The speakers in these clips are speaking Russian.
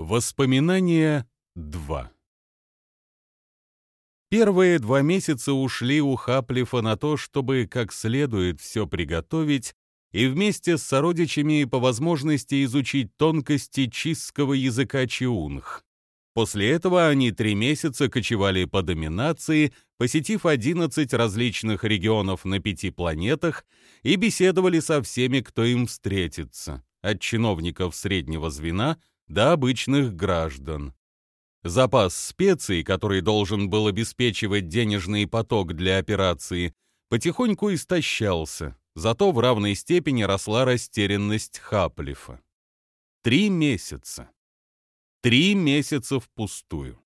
Воспоминания 2 Первые два месяца ушли у Хаплифа на то, чтобы как следует все приготовить и вместе с сородичами по возможности изучить тонкости чистского языка чиунг. После этого они три месяца кочевали по доминации, посетив 11 различных регионов на пяти планетах и беседовали со всеми, кто им встретится, от чиновников среднего звена до обычных граждан. Запас специй, который должен был обеспечивать денежный поток для операции, потихоньку истощался, зато в равной степени росла растерянность Хаплифа. Три месяца. Три месяца впустую.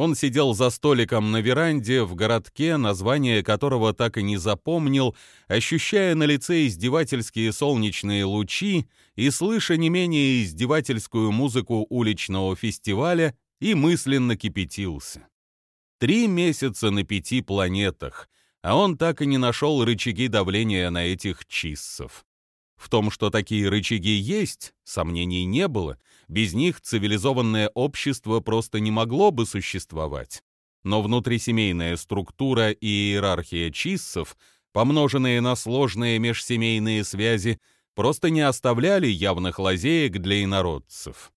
Он сидел за столиком на веранде в городке, название которого так и не запомнил, ощущая на лице издевательские солнечные лучи и слыша не менее издевательскую музыку уличного фестиваля, и мысленно кипятился. Три месяца на пяти планетах, а он так и не нашел рычаги давления на этих чиссов. В том, что такие рычаги есть, сомнений не было — без них цивилизованное общество просто не могло бы существовать. Но внутрисемейная структура и иерархия чиссов, помноженные на сложные межсемейные связи, просто не оставляли явных лазеек для инородцев.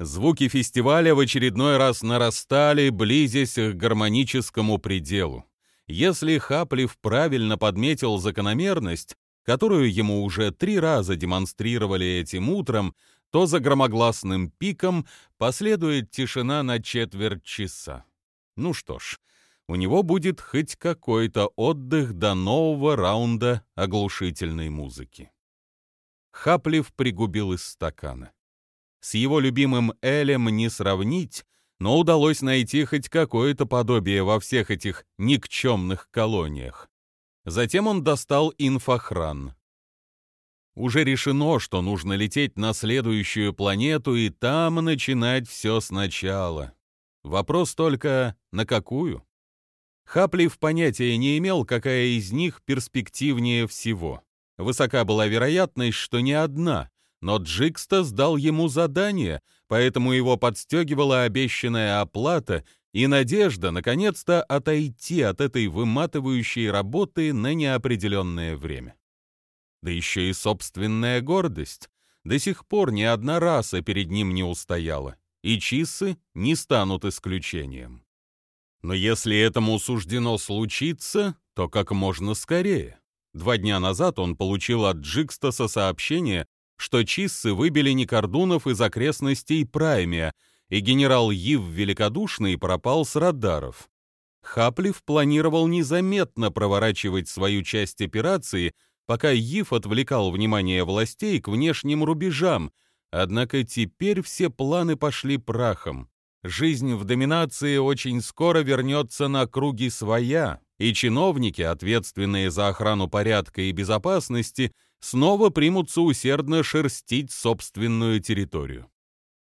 Звуки фестиваля в очередной раз нарастали, близясь к гармоническому пределу. Если Хаплив правильно подметил закономерность, которую ему уже три раза демонстрировали этим утром, то за громогласным пиком последует тишина на четверть часа. Ну что ж, у него будет хоть какой-то отдых до нового раунда оглушительной музыки. Хаплев пригубил из стакана. С его любимым Элем не сравнить, но удалось найти хоть какое-то подобие во всех этих никчемных колониях. Затем он достал инфохран. Уже решено, что нужно лететь на следующую планету и там начинать все сначала. Вопрос только, на какую? Хаплив понятия не имел, какая из них перспективнее всего. Высока была вероятность, что не одна, но Джикста сдал ему задание, поэтому его подстегивала обещанная оплата и надежда наконец-то отойти от этой выматывающей работы на неопределенное время да еще и собственная гордость. До сих пор ни одна раса перед ним не устояла, и чисы не станут исключением. Но если этому суждено случиться, то как можно скорее. Два дня назад он получил от Джикстаса сообщение, что чиссы выбили Никордунов из окрестностей Праймия, и генерал Ив Великодушный пропал с радаров. Хаплив планировал незаметно проворачивать свою часть операции, пока Ив отвлекал внимание властей к внешним рубежам, однако теперь все планы пошли прахом. Жизнь в доминации очень скоро вернется на круги своя, и чиновники, ответственные за охрану порядка и безопасности, снова примутся усердно шерстить собственную территорию.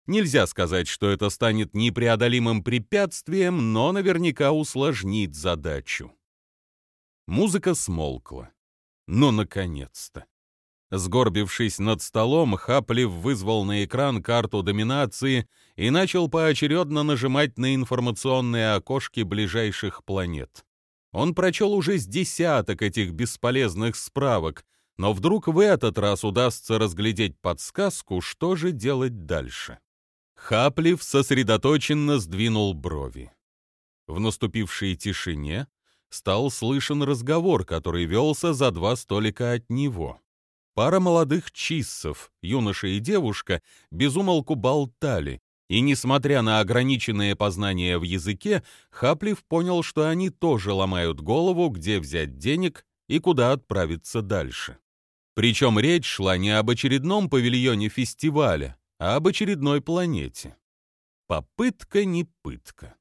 Нельзя сказать, что это станет непреодолимым препятствием, но наверняка усложнит задачу. Музыка смолкла. Ну, наконец-то! Сгорбившись над столом, Хаплив вызвал на экран карту доминации и начал поочередно нажимать на информационные окошки ближайших планет. Он прочел уже с десяток этих бесполезных справок, но вдруг в этот раз удастся разглядеть подсказку, что же делать дальше. Хаплив сосредоточенно сдвинул брови. В наступившей тишине стал слышен разговор, который велся за два столика от него. Пара молодых чиссов, юноша и девушка, безумолку болтали, и, несмотря на ограниченные познания в языке, Хаплив понял, что они тоже ломают голову, где взять денег и куда отправиться дальше. Причем речь шла не об очередном павильоне фестиваля, а об очередной планете. Попытка не пытка.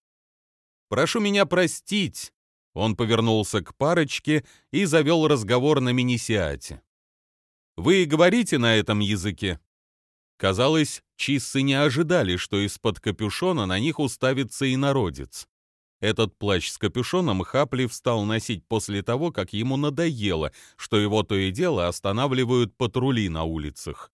«Прошу меня простить», он повернулся к парочке и завел разговор на минисиате. «Вы говорите на этом языке?» Казалось, чиссы не ожидали, что из-под капюшона на них уставится и народец. Этот плащ с капюшоном Хапли встал носить после того, как ему надоело, что его то и дело останавливают патрули на улицах.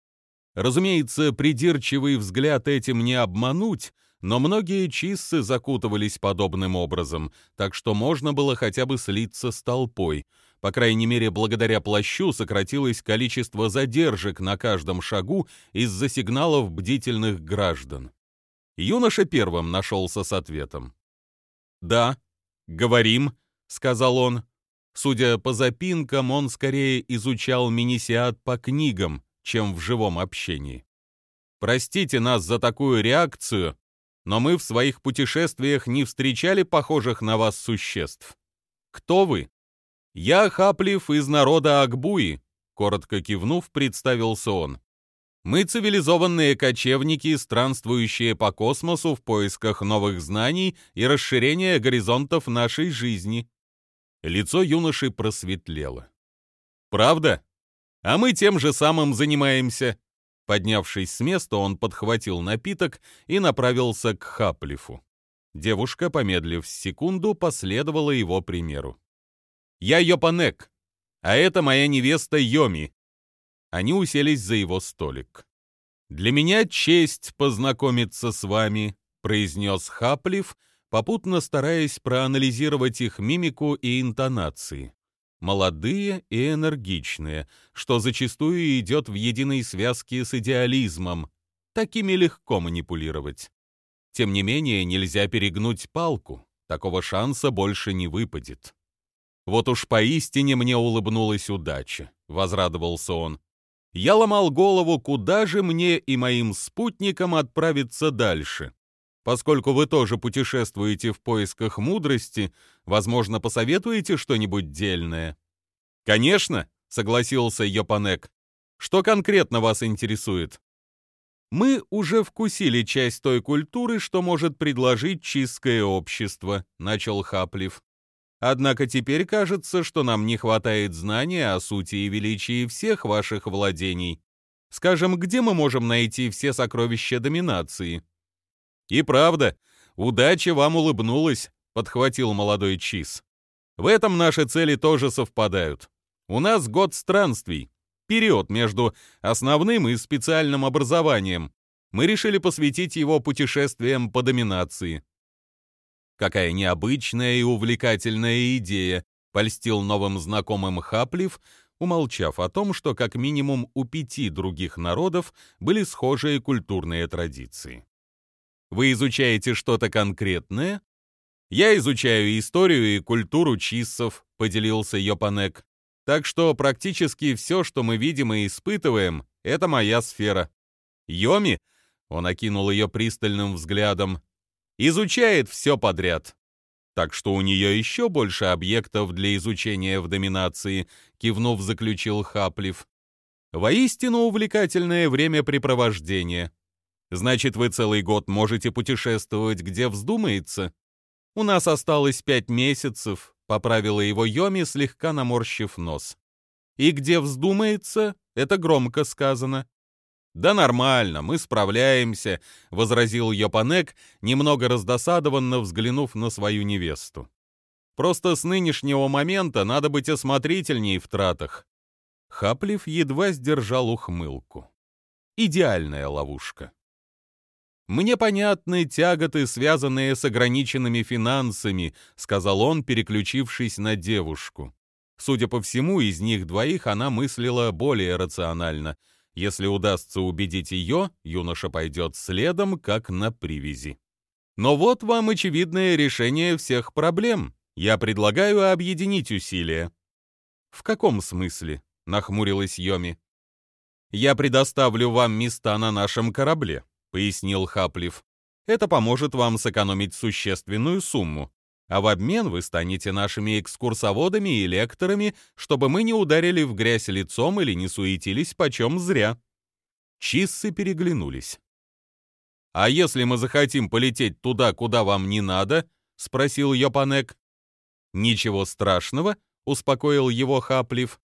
Разумеется, придирчивый взгляд этим не обмануть, но многие чиссы закутывались подобным образом, так что можно было хотя бы слиться с толпой. По крайней мере, благодаря плащу сократилось количество задержек на каждом шагу из-за сигналов бдительных граждан. Юноша первым нашелся с ответом. «Да, говорим», — сказал он. Судя по запинкам, он скорее изучал минисиат по книгам, чем в живом общении. Простите нас за такую реакцию, но мы в своих путешествиях не встречали похожих на вас существ. Кто вы? Я Хаплив из народа Акбуи, коротко кивнув, представился он. Мы цивилизованные кочевники, странствующие по космосу в поисках новых знаний и расширения горизонтов нашей жизни. Лицо юноши просветлело. Правда? А мы тем же самым занимаемся. Поднявшись с места, он подхватил напиток и направился к Хаплифу. Девушка, помедлив секунду, последовала его примеру. «Я Йопанек, а это моя невеста Йоми». Они уселись за его столик. «Для меня честь познакомиться с вами», — произнес Хаплиф, попутно стараясь проанализировать их мимику и интонации молодые и энергичные, что зачастую идет в единой связке с идеализмом. Такими легко манипулировать. Тем не менее, нельзя перегнуть палку, такого шанса больше не выпадет. Вот уж поистине мне улыбнулась удача, возрадовался он. Я ломал голову, куда же мне и моим спутникам отправиться дальше. Поскольку вы тоже путешествуете в поисках мудрости, возможно, посоветуете что-нибудь дельное?» «Конечно», — согласился Йопанек. «Что конкретно вас интересует?» «Мы уже вкусили часть той культуры, что может предложить чистое общество», — начал Хаплив. «Однако теперь кажется, что нам не хватает знания о сути и величии всех ваших владений. Скажем, где мы можем найти все сокровища доминации?» «И правда, удача вам улыбнулась», — подхватил молодой Чиз. «В этом наши цели тоже совпадают. У нас год странствий, период между основным и специальным образованием. Мы решили посвятить его путешествиям по доминации». «Какая необычная и увлекательная идея», — польстил новым знакомым Хаплив, умолчав о том, что как минимум у пяти других народов были схожие культурные традиции. Вы изучаете что-то конкретное? Я изучаю историю и культуру чиссов, поделился Йопанек. Так что практически все, что мы видим и испытываем, это моя сфера. Йоми, он окинул ее пристальным взглядом, изучает все подряд. Так что у нее еще больше объектов для изучения в доминации, кивнув, заключил Хаплив. Воистину увлекательное времяпрепровождение. Значит, вы целый год можете путешествовать, где вздумается? У нас осталось пять месяцев, поправила его Йоми, слегка наморщив нос. И где вздумается, это громко сказано. Да нормально, мы справляемся, возразил Йопанек, немного раздосадованно взглянув на свою невесту. Просто с нынешнего момента надо быть осмотрительней в тратах. Хаплив едва сдержал ухмылку. Идеальная ловушка. «Мне понятны тяготы, связанные с ограниченными финансами», сказал он, переключившись на девушку. Судя по всему, из них двоих она мыслила более рационально. Если удастся убедить ее, юноша пойдет следом, как на привязи. Но вот вам очевидное решение всех проблем. Я предлагаю объединить усилия. В каком смысле? нахмурилась Йоми. Я предоставлю вам места на нашем корабле пояснил Хаплив. Это поможет вам сэкономить существенную сумму. А в обмен вы станете нашими экскурсоводами и лекторами, чтобы мы не ударили в грязь лицом или не суетились почем зря». Чиссы переглянулись. «А если мы захотим полететь туда, куда вам не надо?» — спросил Йопанек. «Ничего страшного», — успокоил его Хаплив.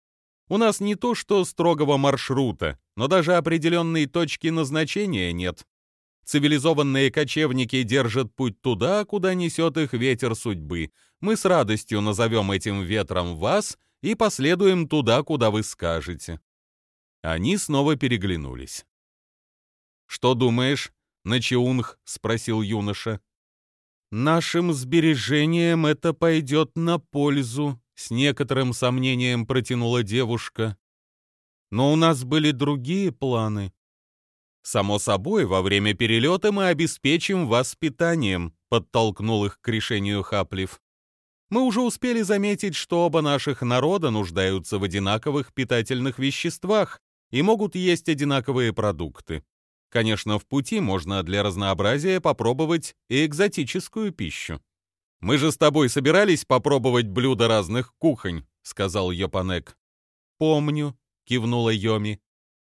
«У нас не то что строгого маршрута, но даже определенной точки назначения нет. Цивилизованные кочевники держат путь туда, куда несет их ветер судьбы. Мы с радостью назовем этим ветром вас и последуем туда, куда вы скажете». Они снова переглянулись. «Что думаешь?» — Начиунг спросил юноша. «Нашим сбережениям это пойдет на пользу», — с некоторым сомнением протянула девушка. «Но у нас были другие планы». «Само собой, во время перелета мы обеспечим вас питанием», — подтолкнул их к решению Хаплив. «Мы уже успели заметить, что оба наших народа нуждаются в одинаковых питательных веществах и могут есть одинаковые продукты. Конечно, в пути можно для разнообразия попробовать и экзотическую пищу. «Мы же с тобой собирались попробовать блюда разных кухонь», — сказал Йопанек. «Помню», — кивнула Йоми.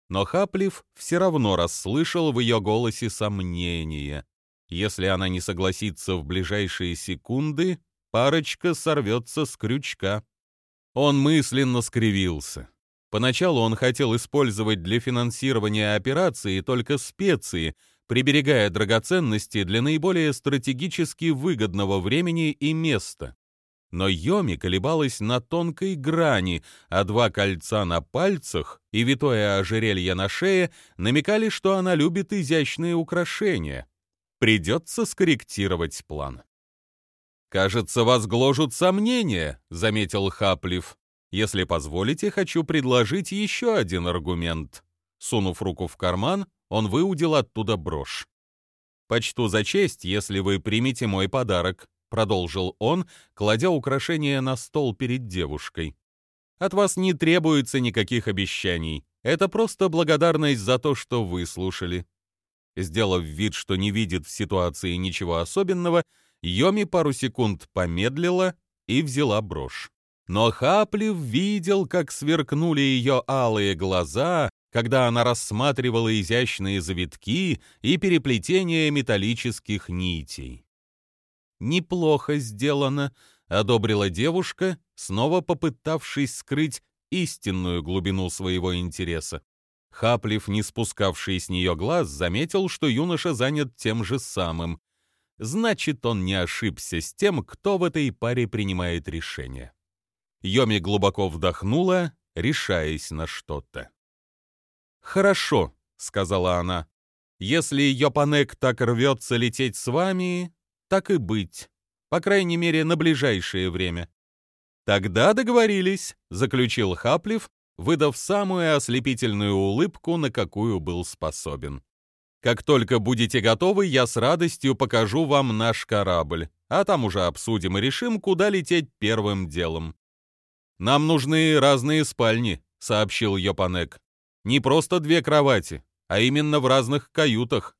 Но Хаплив все равно расслышал в ее голосе сомнение. Если она не согласится в ближайшие секунды, парочка сорвется с крючка. Он мысленно скривился. Поначалу он хотел использовать для финансирования операции только специи, приберегая драгоценности для наиболее стратегически выгодного времени и места. Но Йоми колебалась на тонкой грани, а два кольца на пальцах и витое ожерелье на шее намекали, что она любит изящные украшения. Придется скорректировать план. «Кажется, вас гложут сомнения», — заметил Хаплив. Если позволите, хочу предложить еще один аргумент. Сунув руку в карман, он выудил оттуда брошь. «Почту за честь, если вы примете мой подарок», — продолжил он, кладя украшение на стол перед девушкой. «От вас не требуется никаких обещаний. Это просто благодарность за то, что вы слушали». Сделав вид, что не видит в ситуации ничего особенного, Йоми пару секунд помедлила и взяла брошь. Но Хаплив видел, как сверкнули ее алые глаза, когда она рассматривала изящные завитки и переплетение металлических нитей. «Неплохо сделано», — одобрила девушка, снова попытавшись скрыть истинную глубину своего интереса. Хаплив, не спускавший с нее глаз, заметил, что юноша занят тем же самым. Значит, он не ошибся с тем, кто в этой паре принимает решение. Йоми глубоко вдохнула, решаясь на что-то. «Хорошо», — сказала она. «Если Йопанек так рвется лететь с вами, так и быть. По крайней мере, на ближайшее время». «Тогда договорились», — заключил Хаплив, выдав самую ослепительную улыбку, на какую был способен. «Как только будете готовы, я с радостью покажу вам наш корабль, а там уже обсудим и решим, куда лететь первым делом. «Нам нужны разные спальни», — сообщил Йопанек. «Не просто две кровати, а именно в разных каютах».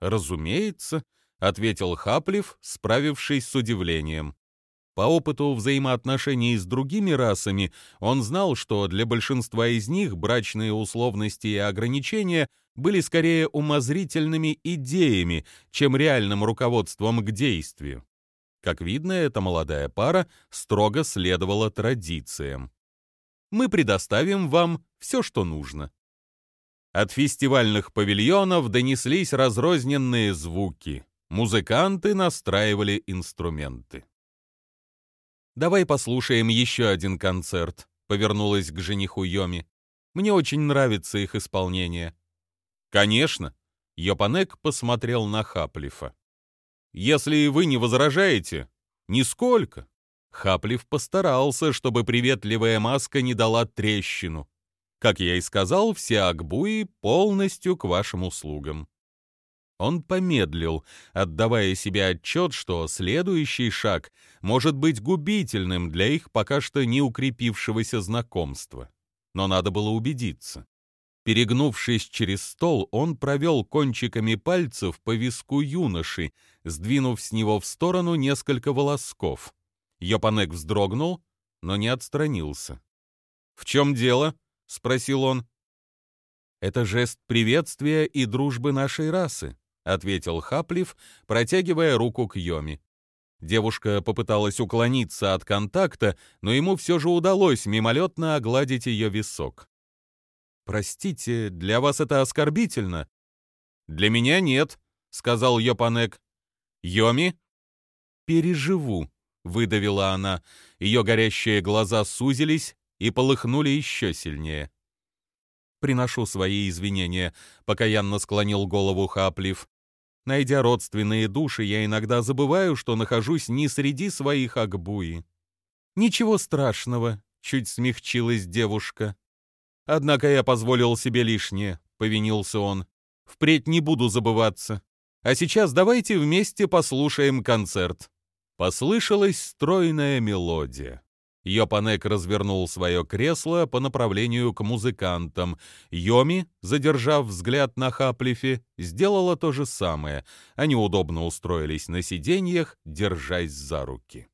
«Разумеется», — ответил Хаплив, справившись с удивлением. По опыту взаимоотношений с другими расами он знал, что для большинства из них брачные условности и ограничения были скорее умозрительными идеями, чем реальным руководством к действию. Как видно, эта молодая пара строго следовала традициям. Мы предоставим вам все, что нужно. От фестивальных павильонов донеслись разрозненные звуки. Музыканты настраивали инструменты. «Давай послушаем еще один концерт», — повернулась к жениху Йоми. «Мне очень нравится их исполнение». «Конечно», — Йопанек посмотрел на Хаплифа. Если вы не возражаете, нисколько. Хаплив постарался, чтобы приветливая маска не дала трещину. Как я и сказал, все акбуи полностью к вашим услугам. Он помедлил, отдавая себе отчет, что следующий шаг может быть губительным для их пока что не укрепившегося знакомства. Но надо было убедиться. Перегнувшись через стол, он провел кончиками пальцев по виску юноши, сдвинув с него в сторону несколько волосков. Йопанек вздрогнул, но не отстранился. «В чем дело?» — спросил он. «Это жест приветствия и дружбы нашей расы», — ответил Хаплив, протягивая руку к Йоми. Девушка попыталась уклониться от контакта, но ему все же удалось мимолетно огладить ее висок. «Простите, для вас это оскорбительно?» «Для меня нет», — сказал Йопанек. «Йоми?» «Переживу», — выдавила она. Ее горящие глаза сузились и полыхнули еще сильнее. «Приношу свои извинения», — покаянно склонил голову Хаплив. «Найдя родственные души, я иногда забываю, что нахожусь не среди своих Акбуи». «Ничего страшного», — чуть смягчилась девушка. «Однако я позволил себе лишнее», — повинился он. «Впредь не буду забываться. А сейчас давайте вместе послушаем концерт». Послышалась стройная мелодия. Йопанек развернул свое кресло по направлению к музыкантам. Йоми, задержав взгляд на Хаплифе, сделала то же самое. Они удобно устроились на сиденьях, держась за руки.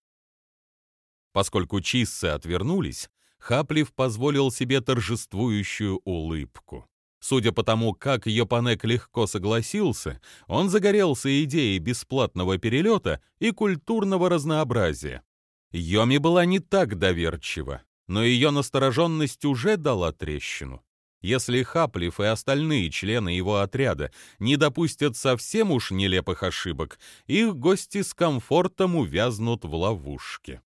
Поскольку чиссы отвернулись, Хаплив позволил себе торжествующую улыбку. Судя по тому, как Йопанек легко согласился, он загорелся идеей бесплатного перелета и культурного разнообразия. Йоми была не так доверчива, но ее настороженность уже дала трещину. Если Хаплив и остальные члены его отряда не допустят совсем уж нелепых ошибок, их гости с комфортом увязнут в ловушке.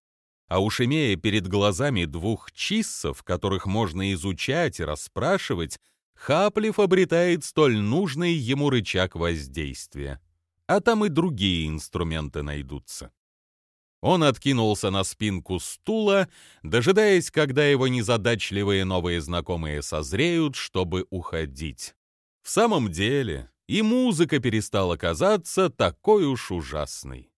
А уж имея перед глазами двух чиссов, которых можно изучать и расспрашивать, Хаплив обретает столь нужный ему рычаг воздействия. А там и другие инструменты найдутся. Он откинулся на спинку стула, дожидаясь, когда его незадачливые новые знакомые созреют, чтобы уходить. В самом деле, и музыка перестала казаться такой уж ужасной.